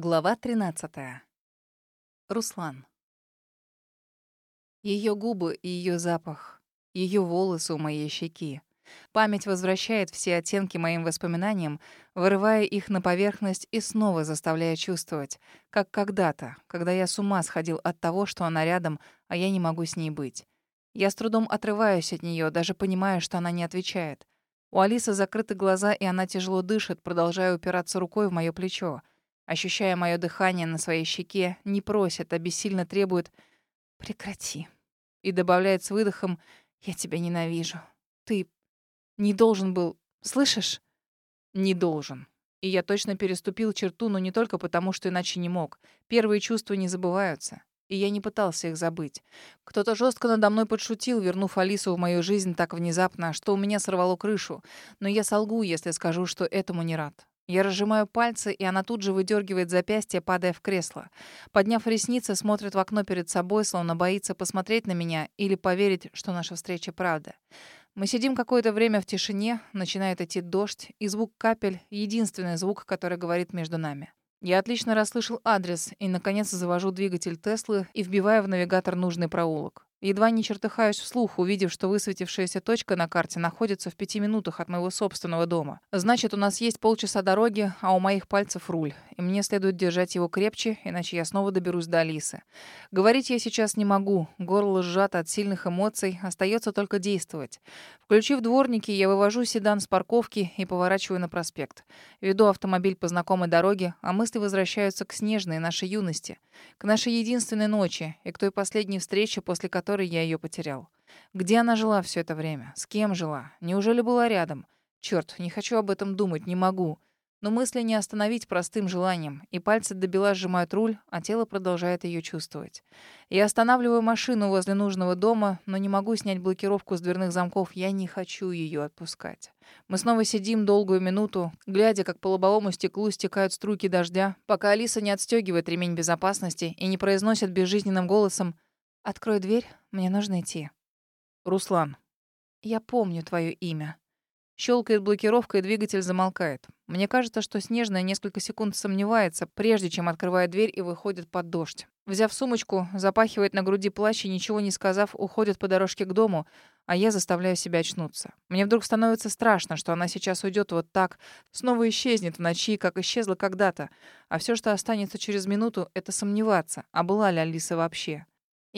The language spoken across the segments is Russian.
Глава 13. Руслан. Ее губы и ее запах, ее волосы у моей щеки. Память возвращает все оттенки моим воспоминаниям, вырывая их на поверхность и снова заставляя чувствовать, как когда-то, когда я с ума сходил от того, что она рядом, а я не могу с ней быть. Я с трудом отрываюсь от нее, даже понимая, что она не отвечает. У Алисы закрыты глаза, и она тяжело дышит, продолжая упираться рукой в мое плечо ощущая мое дыхание на своей щеке, не просит, а бессильно требует «прекрати». И добавляет с выдохом «я тебя ненавижу. Ты не должен был... Слышишь?» «Не должен». И я точно переступил черту, но не только потому, что иначе не мог. Первые чувства не забываются. И я не пытался их забыть. Кто-то жестко надо мной подшутил, вернув Алису в мою жизнь так внезапно, что у меня сорвало крышу. Но я солгу, если скажу, что этому не рад. Я разжимаю пальцы, и она тут же выдергивает запястье, падая в кресло. Подняв ресницы, смотрит в окно перед собой, словно боится посмотреть на меня или поверить, что наша встреча правда. Мы сидим какое-то время в тишине, начинает идти дождь, и звук капель — единственный звук, который говорит между нами. Я отлично расслышал адрес и, наконец, завожу двигатель Теслы и вбиваю в навигатор нужный проулок. Едва не чертыхаюсь вслух, увидев, что высветившаяся точка на карте находится в пяти минутах от моего собственного дома. Значит, у нас есть полчаса дороги, а у моих пальцев руль. И мне следует держать его крепче, иначе я снова доберусь до Алисы. Говорить я сейчас не могу. Горло сжато от сильных эмоций. Остается только действовать. Включив дворники, я вывожу седан с парковки и поворачиваю на проспект. Веду автомобиль по знакомой дороге, а мысли возвращаются к снежной нашей юности. К нашей единственной ночи и к той последней встрече, после которой которой я ее потерял. Где она жила все это время? С кем жила? Неужели была рядом? Черт, не хочу об этом думать, не могу. Но мысли не остановить простым желанием, и пальцы до бела сжимают руль, а тело продолжает ее чувствовать. Я останавливаю машину возле нужного дома, но не могу снять блокировку с дверных замков, я не хочу ее отпускать. Мы снова сидим долгую минуту, глядя, как по лобовому стеклу стекают струйки дождя, пока Алиса не отстегивает ремень безопасности и не произносит безжизненным голосом «Открой дверь, мне нужно идти». «Руслан». «Я помню твое имя». Щелкает блокировка, и двигатель замолкает. Мне кажется, что Снежная несколько секунд сомневается, прежде чем открывает дверь и выходит под дождь. Взяв сумочку, запахивает на груди плащ и, ничего не сказав, уходит по дорожке к дому, а я заставляю себя очнуться. Мне вдруг становится страшно, что она сейчас уйдет вот так, снова исчезнет в ночи, как исчезла когда-то, а все, что останется через минуту, это сомневаться, а была ли Алиса вообще.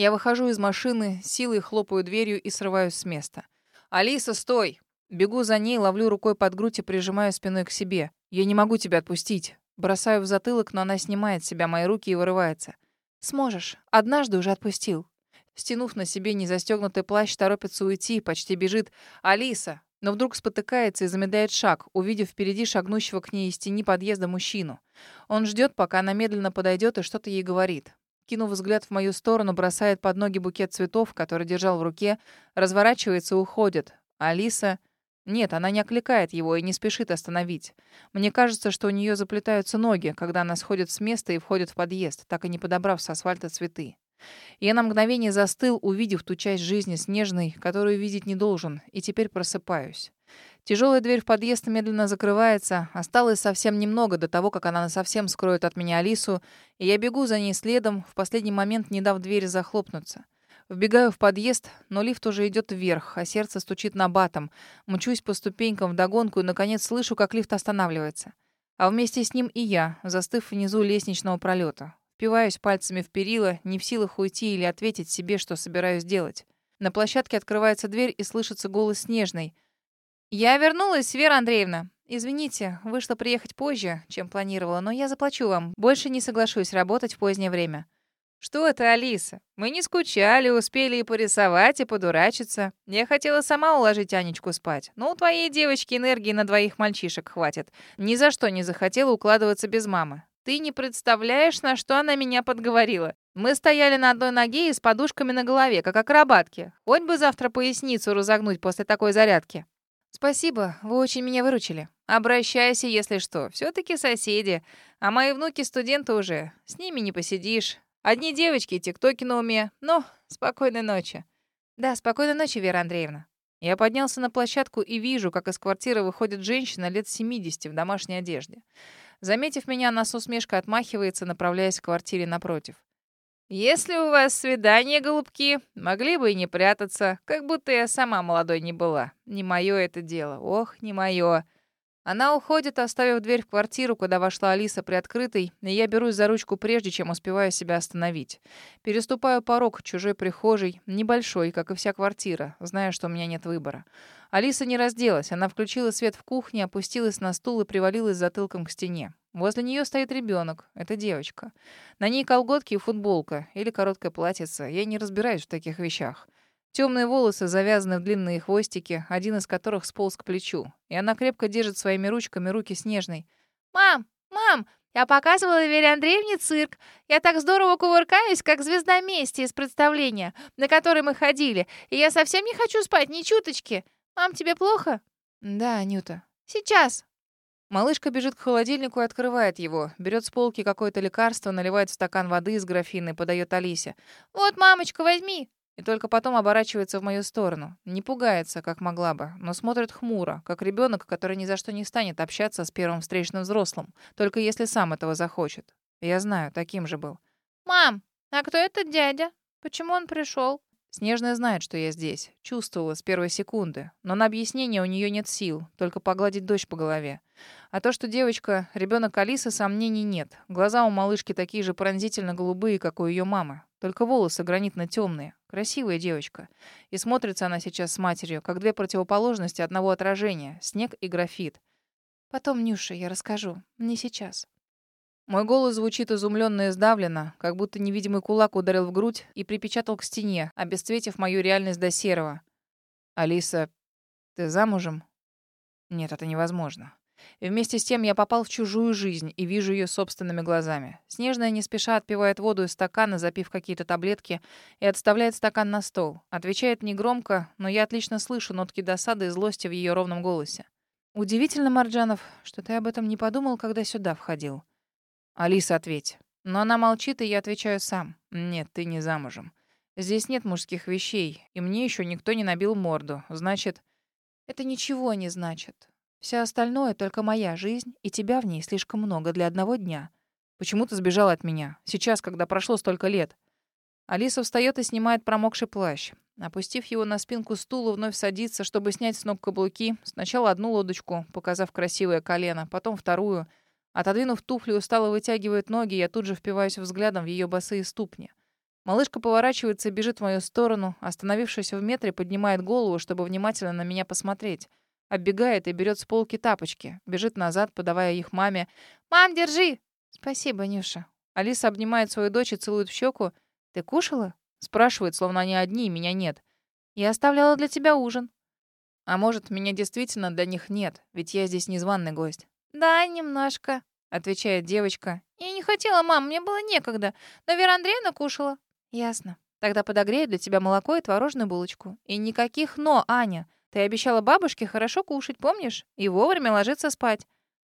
Я выхожу из машины, силой хлопаю дверью и срываюсь с места. «Алиса, стой!» Бегу за ней, ловлю рукой под грудь и прижимаю спиной к себе. «Я не могу тебя отпустить». Бросаю в затылок, но она снимает с себя мои руки и вырывается. «Сможешь. Однажды уже отпустил». Стянув на себе незастегнутый плащ, торопится уйти, почти бежит. «Алиса!» Но вдруг спотыкается и замедляет шаг, увидев впереди шагнущего к ней из тени подъезда мужчину. Он ждет, пока она медленно подойдет и что-то ей говорит кинув взгляд в мою сторону, бросает под ноги букет цветов, который держал в руке, разворачивается и уходит. Алиса... Нет, она не окликает его и не спешит остановить. Мне кажется, что у нее заплетаются ноги, когда она сходит с места и входит в подъезд, так и не подобрав с асфальта цветы. Я на мгновение застыл, увидев ту часть жизни снежной, которую видеть не должен, и теперь просыпаюсь. Тяжелая дверь в подъезд медленно закрывается. Осталось совсем немного до того, как она совсем скроет от меня Алису, и я бегу за ней следом, в последний момент не дав двери захлопнуться. Вбегаю в подъезд, но лифт уже идет вверх, а сердце стучит на батом. Мчусь по ступенькам вдогонку и, наконец, слышу, как лифт останавливается. А вместе с ним и я, застыв внизу лестничного пролета. Впиваюсь пальцами в перила, не в силах уйти или ответить себе, что собираюсь делать. На площадке открывается дверь и слышится голос Снежной — «Я вернулась, Вера Андреевна. Извините, вышло приехать позже, чем планировала, но я заплачу вам. Больше не соглашусь работать в позднее время». «Что это, Алиса? Мы не скучали, успели и порисовать, и подурачиться. Я хотела сама уложить Анечку спать, но у твоей девочки энергии на двоих мальчишек хватит. Ни за что не захотела укладываться без мамы. Ты не представляешь, на что она меня подговорила. Мы стояли на одной ноге и с подушками на голове, как акробатки. Хоть бы завтра поясницу разогнуть после такой зарядки. «Спасибо, вы очень меня выручили. Обращайся, если что. все таки соседи. А мои внуки студенты уже. С ними не посидишь. Одни девочки тиктоки на уме. Ну, спокойной ночи». «Да, спокойной ночи, Вера Андреевна». Я поднялся на площадку и вижу, как из квартиры выходит женщина лет 70 в домашней одежде. Заметив меня, она с усмешкой отмахивается, направляясь к квартире напротив. «Если у вас свидание, голубки, могли бы и не прятаться, как будто я сама молодой не была. Не мое это дело. Ох, не мое». Она уходит, оставив дверь в квартиру, куда вошла Алиса приоткрытой, и я берусь за ручку прежде, чем успеваю себя остановить. Переступаю порог чужой прихожей, небольшой, как и вся квартира, зная, что у меня нет выбора. Алиса не разделась, она включила свет в кухне, опустилась на стул и привалилась затылком к стене. Возле нее стоит ребенок, это девочка. На ней колготки и футболка, или короткое платьице, я не разбираюсь в таких вещах. Темные волосы завязаны в длинные хвостики, один из которых сполз к плечу. И она крепко держит своими ручками руки Снежной. «Мам! Мам! Я показывала Вере Андреевне цирк. Я так здорово кувыркаюсь, как звезда мести из представления, на который мы ходили. И я совсем не хочу спать, ни чуточки. Мам, тебе плохо?» «Да, Анюта». «Сейчас». Малышка бежит к холодильнику и открывает его. Берет с полки какое-то лекарство, наливает в стакан воды из графины и подает Алисе. «Вот, мамочка, возьми и только потом оборачивается в мою сторону. Не пугается, как могла бы, но смотрит хмуро, как ребенок, который ни за что не станет общаться с первым встречным взрослым, только если сам этого захочет. Я знаю, таким же был. «Мам, а кто этот дядя? Почему он пришел?» Снежная знает, что я здесь. Чувствовала с первой секунды. Но на объяснение у нее нет сил, только погладить дочь по голове. А то, что девочка — ребенок Алисы, сомнений нет. Глаза у малышки такие же пронзительно голубые, как у ее мамы. Только волосы гранитно-темные. Красивая девочка. И смотрится она сейчас с матерью, как две противоположности одного отражения — снег и графит. Потом, Нюша, я расскажу. Не сейчас. Мой голос звучит изумленно и сдавленно, как будто невидимый кулак ударил в грудь и припечатал к стене, обесцветив мою реальность до серого. «Алиса, ты замужем?» «Нет, это невозможно. Вместе с тем я попал в чужую жизнь и вижу ее собственными глазами. Снежная не спеша отпивает воду из стакана, запив какие-то таблетки, и отставляет стакан на стол. Отвечает негромко, но я отлично слышу нотки досады и злости в ее ровном голосе. «Удивительно, Марджанов, что ты об этом не подумал, когда сюда входил». «Алиса, ответь». Но она молчит, и я отвечаю сам. «Нет, ты не замужем. Здесь нет мужских вещей, и мне еще никто не набил морду. Значит...» «Это ничего не значит. Все остальное — только моя жизнь, и тебя в ней слишком много для одного дня. Почему ты сбежала от меня? Сейчас, когда прошло столько лет. Алиса встает и снимает промокший плащ. Опустив его на спинку стула, вновь садится, чтобы снять с ног каблуки. Сначала одну лодочку, показав красивое колено, потом вторую. Отодвинув туфли, устало вытягивает ноги, я тут же впиваюсь взглядом в ее босые ступни. Малышка поворачивается и бежит в мою сторону. Остановившись в метре, поднимает голову, чтобы внимательно на меня посмотреть. Оббегает и берет с полки тапочки. Бежит назад, подавая их маме. «Мам, держи!» «Спасибо, Нюша». Алиса обнимает свою дочь и целует в щеку. «Ты кушала?» Спрашивает, словно они одни, и меня нет. «Я оставляла для тебя ужин». А может, меня действительно для них нет, ведь я здесь незваный гость. «Да, немножко», — отвечает девочка. «Я не хотела, мам, мне было некогда, но Вера Андреевна кушала». «Ясно. Тогда подогрею для тебя молоко и творожную булочку. И никаких «но», Аня. Ты обещала бабушке хорошо кушать, помнишь? И вовремя ложиться спать.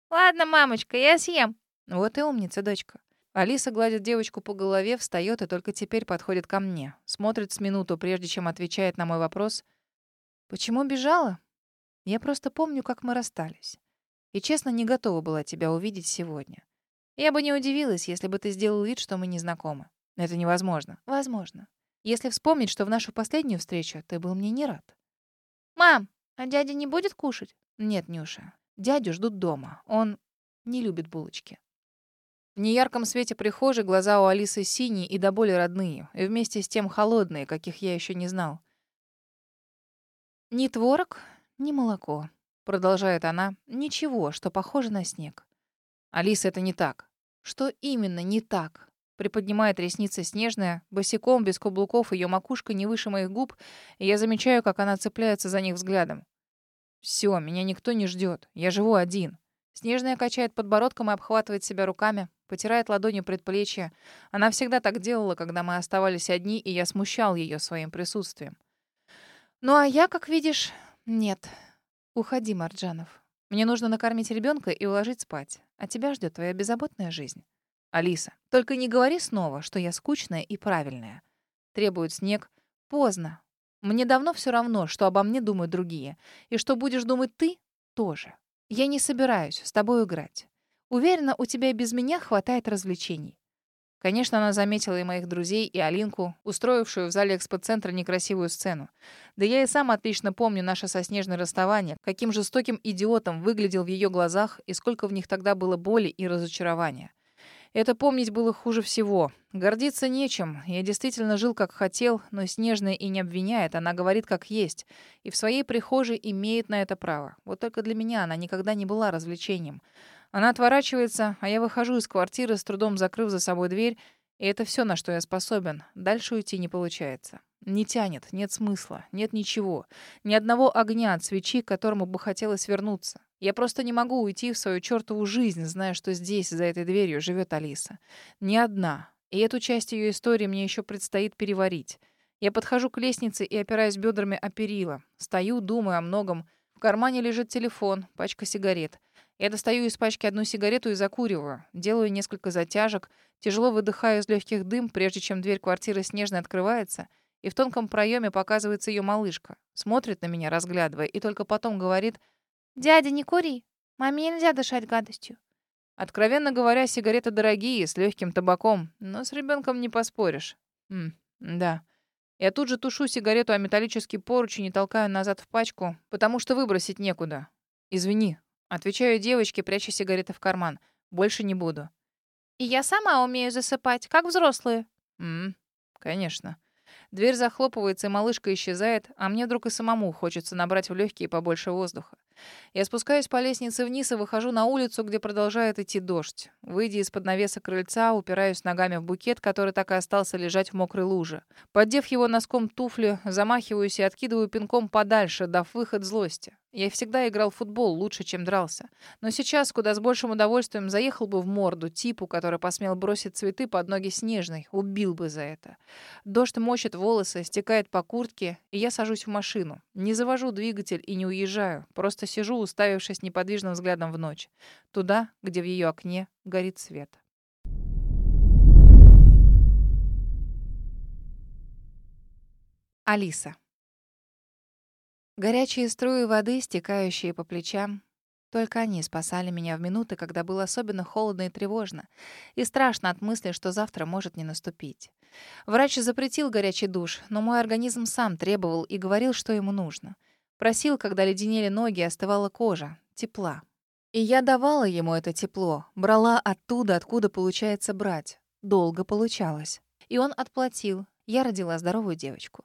Ладно, мамочка, я съем. Вот и умница, дочка. Алиса гладит девочку по голове, встает и только теперь подходит ко мне. Смотрит с минуту, прежде чем отвечает на мой вопрос. «Почему бежала?» «Я просто помню, как мы расстались. И, честно, не готова была тебя увидеть сегодня. Я бы не удивилась, если бы ты сделал вид, что мы не знакомы. Это невозможно. Возможно. Если вспомнить, что в нашу последнюю встречу ты был мне не рад. «Мам, а дядя не будет кушать?» «Нет, Нюша. Дядю ждут дома. Он не любит булочки». В неярком свете прихожей глаза у Алисы синие и до боли родные, и вместе с тем холодные, каких я еще не знал. «Ни творог, ни молоко», — продолжает она. «Ничего, что похоже на снег». «Алиса, это не так». «Что именно не так?» Приподнимает ресницы снежная, босиком, без каблуков, ее макушка не выше моих губ, и я замечаю, как она цепляется за них взглядом. Все, меня никто не ждет. Я живу один. Снежная качает подбородком и обхватывает себя руками, потирает ладонью предплечье. Она всегда так делала, когда мы оставались одни, и я смущал ее своим присутствием. Ну а я, как видишь, нет. Уходи, Марджанов. Мне нужно накормить ребенка и уложить спать. А тебя ждет твоя беззаботная жизнь. Алиса, только не говори снова, что я скучная и правильная. Требует снег. Поздно. Мне давно все равно, что обо мне думают другие. И что будешь думать ты, тоже. Я не собираюсь с тобой играть. Уверена, у тебя и без меня хватает развлечений». Конечно, она заметила и моих друзей, и Алинку, устроившую в зале экспоцентра некрасивую сцену. Да я и сам отлично помню наше со Снежной расставание, каким жестоким идиотом выглядел в ее глазах и сколько в них тогда было боли и разочарования. Это помнить было хуже всего. Гордиться нечем. Я действительно жил как хотел, но Снежная и не обвиняет, она говорит как есть. И в своей прихожей имеет на это право. Вот только для меня она никогда не была развлечением. Она отворачивается, а я выхожу из квартиры, с трудом закрыв за собой дверь, и это все, на что я способен. Дальше уйти не получается. Не тянет, нет смысла, нет ничего. Ни одного огня от свечи, к которому бы хотелось вернуться. Я просто не могу уйти в свою чертову жизнь, зная, что здесь, за этой дверью, живет Алиса. Ни одна. И эту часть ее истории мне еще предстоит переварить. Я подхожу к лестнице и опираюсь бедрами о перила. Стою, думаю о многом. В кармане лежит телефон, пачка сигарет. Я достаю из пачки одну сигарету и закуриваю. Делаю несколько затяжек. Тяжело выдыхаю из легких дым, прежде чем дверь квартиры снежно открывается, и в тонком проеме показывается ее малышка. Смотрит на меня, разглядывая, и только потом говорит «Дядя, не кури. Маме нельзя дышать гадостью». Откровенно говоря, сигареты дорогие, с легким табаком, но с ребенком не поспоришь. М да. Я тут же тушу сигарету о металлический поручень и толкаю назад в пачку, потому что выбросить некуда. Извини, Отвечаю девочке, пряча сигареты в карман. Больше не буду. И я сама умею засыпать, как взрослые. М, конечно. Дверь захлопывается, и малышка исчезает, а мне вдруг и самому хочется набрать в легкие побольше воздуха. Я спускаюсь по лестнице вниз и выхожу на улицу, где продолжает идти дождь. Выйдя из-под навеса крыльца, упираюсь ногами в букет, который так и остался лежать в мокрой луже. Поддев его носком туфли, замахиваюсь и откидываю пинком подальше, дав выход злости. Я всегда играл в футбол лучше, чем дрался. Но сейчас куда с большим удовольствием заехал бы в морду типу, который посмел бросить цветы под ноги Снежной. Убил бы за это. Дождь мочит волосы, стекает по куртке, и я сажусь в машину. Не завожу двигатель и не уезжаю. Просто сижу, уставившись неподвижным взглядом в ночь. Туда, где в ее окне горит свет. Алиса. Горячие струи воды, стекающие по плечам, только они спасали меня в минуты, когда было особенно холодно и тревожно, и страшно от мысли, что завтра может не наступить. Врач запретил горячий душ, но мой организм сам требовал и говорил, что ему нужно. Просил, когда леденели ноги, остывала кожа, тепла. И я давала ему это тепло, брала оттуда, откуда получается брать. Долго получалось. И он отплатил. Я родила здоровую девочку.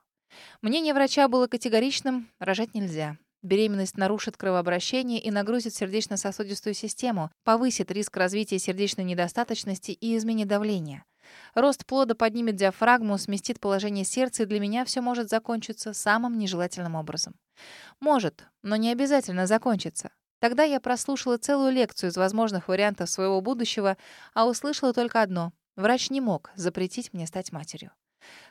Мнение врача было категоричным — рожать нельзя. Беременность нарушит кровообращение и нагрузит сердечно-сосудистую систему, повысит риск развития сердечной недостаточности и изменит давление. Рост плода поднимет диафрагму, сместит положение сердца, и для меня все может закончиться самым нежелательным образом. Может, но не обязательно закончится. Тогда я прослушала целую лекцию из возможных вариантов своего будущего, а услышала только одно. Врач не мог запретить мне стать матерью.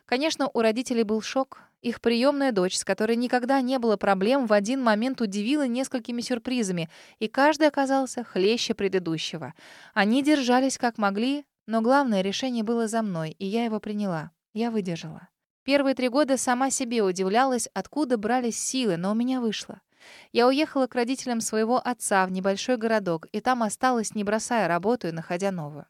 Конечно, у родителей был шок. Их приемная дочь, с которой никогда не было проблем, в один момент удивила несколькими сюрпризами, и каждый оказался хлеще предыдущего. Они держались как могли, но главное решение было за мной, и я его приняла. Я выдержала. Первые три года сама себе удивлялась, откуда брались силы, но у меня вышло. Я уехала к родителям своего отца в небольшой городок, и там осталась, не бросая работу и находя новую.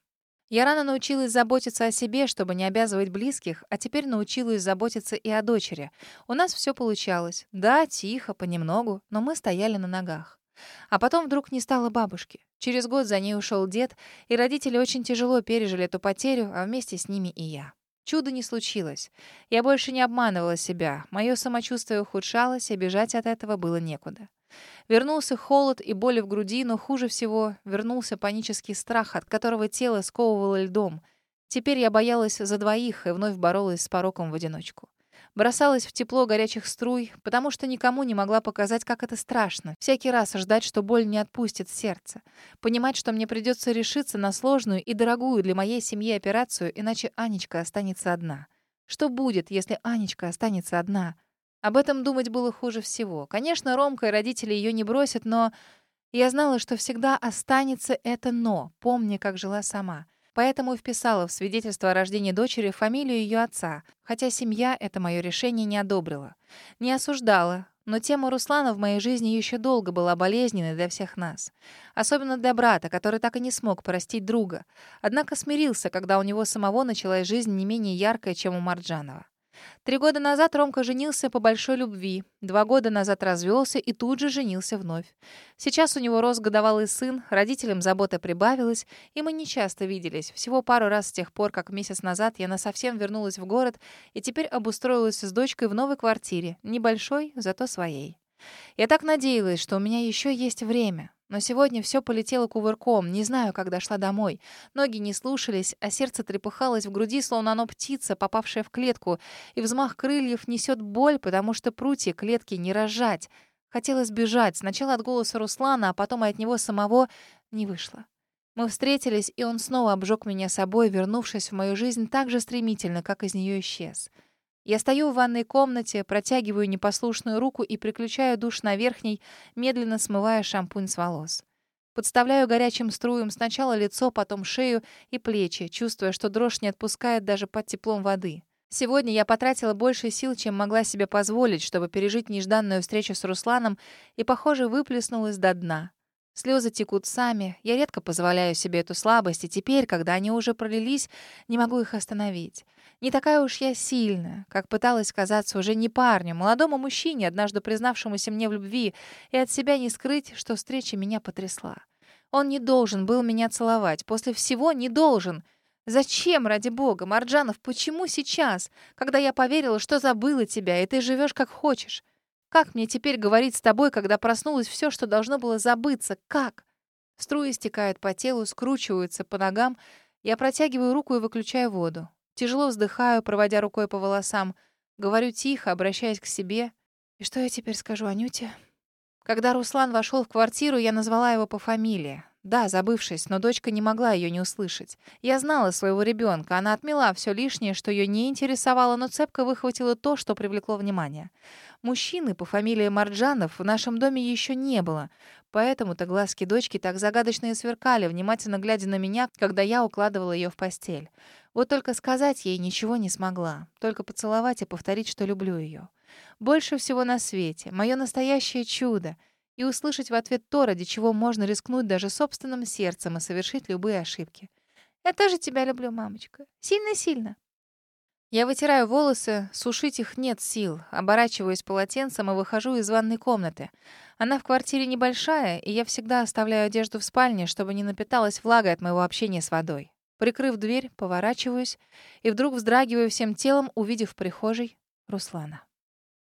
Я рано научилась заботиться о себе, чтобы не обязывать близких, а теперь научилась заботиться и о дочери. У нас все получалось. Да, тихо, понемногу, но мы стояли на ногах. А потом вдруг не стало бабушки. Через год за ней ушел дед, и родители очень тяжело пережили эту потерю, а вместе с ними и я. Чуда не случилось. Я больше не обманывала себя. Мое самочувствие ухудшалось, и бежать от этого было некуда. Вернулся холод и боли в груди, но хуже всего вернулся панический страх, от которого тело сковывало льдом. Теперь я боялась за двоих и вновь боролась с пороком в одиночку. Бросалась в тепло горячих струй, потому что никому не могла показать, как это страшно. Всякий раз ждать, что боль не отпустит сердце. Понимать, что мне придется решиться на сложную и дорогую для моей семьи операцию, иначе Анечка останется одна. Что будет, если Анечка останется одна? Об этом думать было хуже всего. Конечно, Ромка и родители ее не бросят, но... Я знала, что всегда останется это «но», помня, как жила сама. поэтому вписала в свидетельство о рождении дочери фамилию ее отца, хотя семья это мое решение не одобрила. Не осуждала, но тема Руслана в моей жизни еще долго была болезненной для всех нас. Особенно для брата, который так и не смог простить друга. Однако смирился, когда у него самого началась жизнь не менее яркая, чем у Марджанова. Три года назад Ромка женился по большой любви, два года назад развелся и тут же женился вновь. Сейчас у него рос годовалый сын, родителям забота прибавилась, и мы не часто виделись, всего пару раз с тех пор, как месяц назад я насовсем вернулась в город и теперь обустроилась с дочкой в новой квартире, небольшой, зато своей. Я так надеялась, что у меня еще есть время. Но сегодня все полетело кувырком, не знаю, как дошла домой. Ноги не слушались, а сердце трепыхалось в груди, словно оно птица, попавшая в клетку, и взмах крыльев несет боль, потому что прутья клетки не разжать. Хотелось бежать, сначала от голоса Руслана, а потом и от него самого. Не вышло. Мы встретились, и он снова обжег меня собой, вернувшись в мою жизнь так же стремительно, как из нее исчез. Я стою в ванной комнате, протягиваю непослушную руку и приключаю душ на верхней, медленно смывая шампунь с волос. Подставляю горячим струем сначала лицо, потом шею и плечи, чувствуя, что дрожь не отпускает даже под теплом воды. Сегодня я потратила больше сил, чем могла себе позволить, чтобы пережить нежданную встречу с Русланом, и, похоже, выплеснулась до дна. Слезы текут сами, я редко позволяю себе эту слабость, и теперь, когда они уже пролились, не могу их остановить. Не такая уж я сильная, как пыталась казаться уже не парню, молодому мужчине, однажды признавшемуся мне в любви, и от себя не скрыть, что встреча меня потрясла. Он не должен был меня целовать, после всего не должен. Зачем, ради бога, Марджанов, почему сейчас, когда я поверила, что забыла тебя, и ты живешь как хочешь? Как мне теперь говорить с тобой, когда проснулось все, что должно было забыться? Как? Струи стекают по телу, скручиваются по ногам. Я протягиваю руку и выключаю воду. Тяжело вздыхаю, проводя рукой по волосам. Говорю тихо, обращаясь к себе. И что я теперь скажу Анюте? Когда Руслан вошел в квартиру, я назвала его по фамилии. Да, забывшись, но дочка не могла ее не услышать. Я знала своего ребенка, она отмела все лишнее, что ее не интересовало, но цепко выхватила то, что привлекло внимание. Мужчины по фамилии Марджанов в нашем доме еще не было, поэтому-то глазки дочки так загадочно и сверкали, внимательно глядя на меня, когда я укладывала ее в постель. Вот только сказать ей ничего не смогла, только поцеловать и повторить, что люблю ее. Больше всего на свете, мое настоящее чудо, и услышать в ответ то, ради чего можно рискнуть даже собственным сердцем и совершить любые ошибки. «Я тоже тебя люблю, мамочка. Сильно-сильно». Я вытираю волосы, сушить их нет сил, оборачиваюсь полотенцем и выхожу из ванной комнаты. Она в квартире небольшая, и я всегда оставляю одежду в спальне, чтобы не напиталась влагой от моего общения с водой. Прикрыв дверь, поворачиваюсь и вдруг вздрагиваю всем телом, увидев в прихожей Руслана.